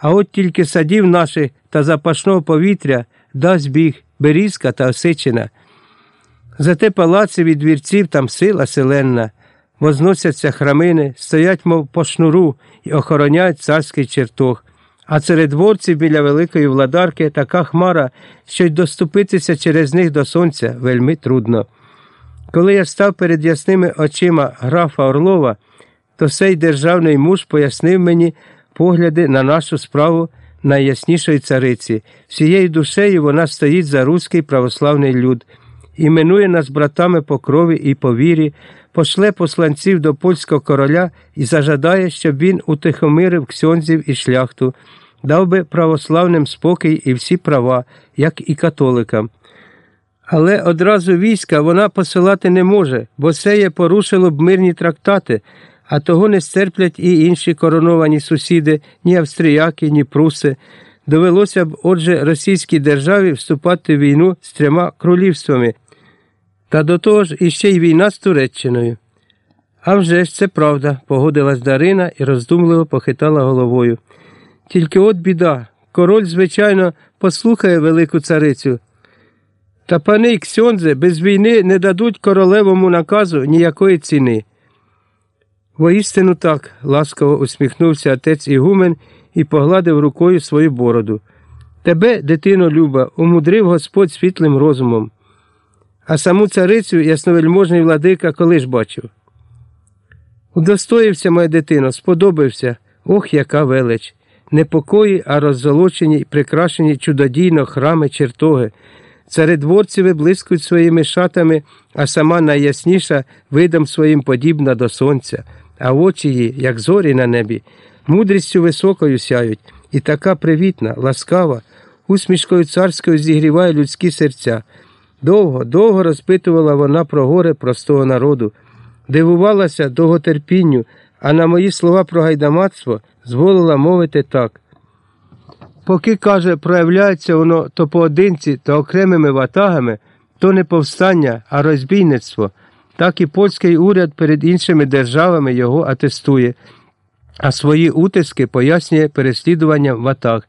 А от тільки садів наших та запашного повітря дасть біг берізка та осичина. Зате палаци від двірців там сила селенна, возносяться храмини, стоять, мов по шнуру, і охороняють царський чертог. А серед дворців біля великої владарки така хмара, що й доступитися через них до сонця вельми трудно. Коли я став перед ясними очима графа Орлова, то сей державний муж пояснив мені погляди на нашу справу найяснішої цариці. Всією душею вона стоїть за руський православний люд, іменує нас братами по крові і по вірі, пошле посланців до польського короля і зажадає, щоб він утихомирив ксьонзів і шляхту, дав би православним спокій і всі права, як і католикам. Але одразу війська вона посилати не може, бо це є порушило б мирні трактати, а того не стерплять і інші короновані сусіди, ні австріяки, ні пруси. Довелося б, отже, російській державі вступати в війну з трьома королівствами, та до того ж іще й війна з Туреччиною. А вже ж це правда, погодилась Дарина і роздумливо похитала головою. Тільки от біда, король, звичайно, послухає велику царицю. Та пани й Ксьонзе без війни не дадуть королевому наказу ніякої ціни. Воістину так, ласкаво усміхнувся отець Ігумен і погладив рукою свою бороду. Тебе, дитино люба, умудрив Господь світлим розумом. А саму царицю ясновельможний владика коли ж бачив. Удостоївся, моя дитино, сподобався. Ох, яка велич! Непокої, а роззолочені й прикрашені чудодійно храми чертоги. Царедворці виблискують своїми шатами, а сама найясніша видом своїм подібна до сонця, а очі її, як зорі на небі, мудрістю високою сяють, і така привітна, ласкава, усмішкою царською зігріває людські серця. Довго, довго розпитувала вона про горе простого народу, дивувалася довготерпінню, а на мої слова про гайдамацтво зволила мовити так. Поки, каже, проявляється воно то поодинці, то окремими ватагами, то не повстання, а розбійництво, так і польський уряд перед іншими державами його атестує, а свої утиски пояснює переслідуванням ватаг.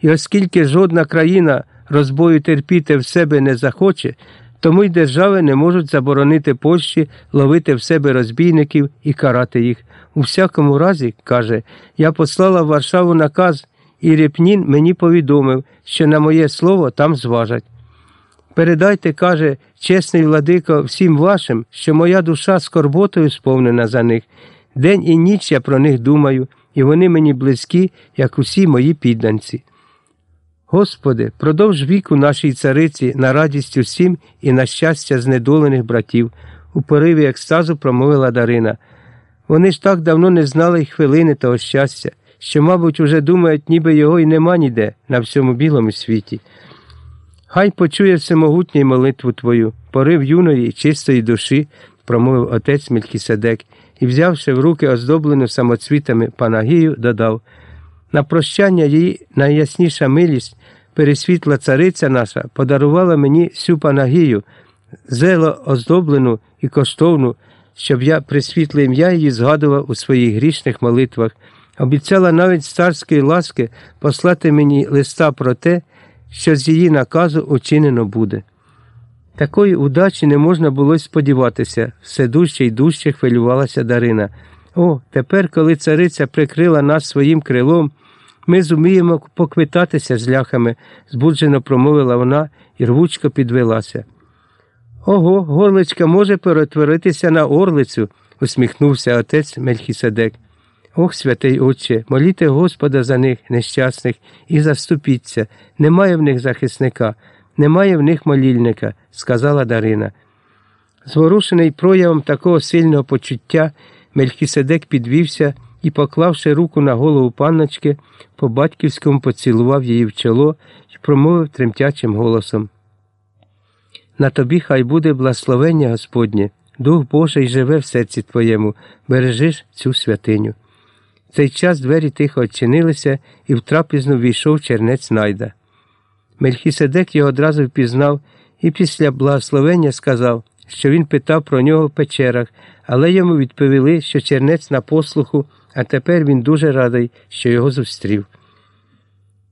І оскільки жодна країна розбою терпіти в себе не захоче, тому й держави не можуть заборонити Польщі ловити в себе розбійників і карати їх. У всякому разі, каже, я послала в Варшаву наказ, і Репнін мені повідомив, що на моє слово там зважать. Передайте, каже, чесний владико, всім вашим, що моя душа скорботою сповнена за них. День і ніч я про них думаю, і вони мені близькі, як усі мої підданці. Господи, продовж віку нашій цариці на радість усім і на щастя знедолених братів, у пориві екстазу промовила Дарина. Вони ж так давно не знали й хвилини того щастя, що, мабуть, уже думають, ніби його й нема ніде на всьому білому світі. Хай почує всемогутній молитву Твою, порив юної і чистої душі, промовив отець Мелькіседек, і, взявши в руки оздоблену самоцвітами Панагію, додав на прощання її найясніша милість, пересвітла цариця наша, подарувала мені всю Панагію, зело оздоблену і коштовну, щоб я присвітле ім'я її згадував у своїх грішних молитвах, обіцяла навіть з царської ласки послати мені листа про те, що з її наказу учинено буде. Такої удачі не можна було й сподіватися, все дужче й дужче хвилювалася Дарина. О, тепер, коли цариця прикрила нас своїм крилом, ми зуміємо поквитатися з ляхами, збуджено промовила вона і рвучко підвелася. Ого, горличка може перетворитися на орлицю, усміхнувся отець Мельхіседек. Ох, святий Отче, моліте Господа за них, нещасних, і заступіться. Немає в них захисника, немає в них молільника, сказала Дарина. Зворушений проявом такого сильного почуття, Мельхіседек підвівся і, поклавши руку на голову панночки, по батьківському поцілував її в чоло і промовив тремтячим голосом. На тобі хай буде благословення Господнє, Дух Божий живе в серці твоєму, бережиш цю святиню. Цей час двері тихо очинилися, і в трапізну війшов чернець найда. Мельхіседек його одразу впізнав і після благословення сказав, що він питав про нього в печерах, але йому відповіли, що чернець на послуху, а тепер він дуже радий, що його зустрів.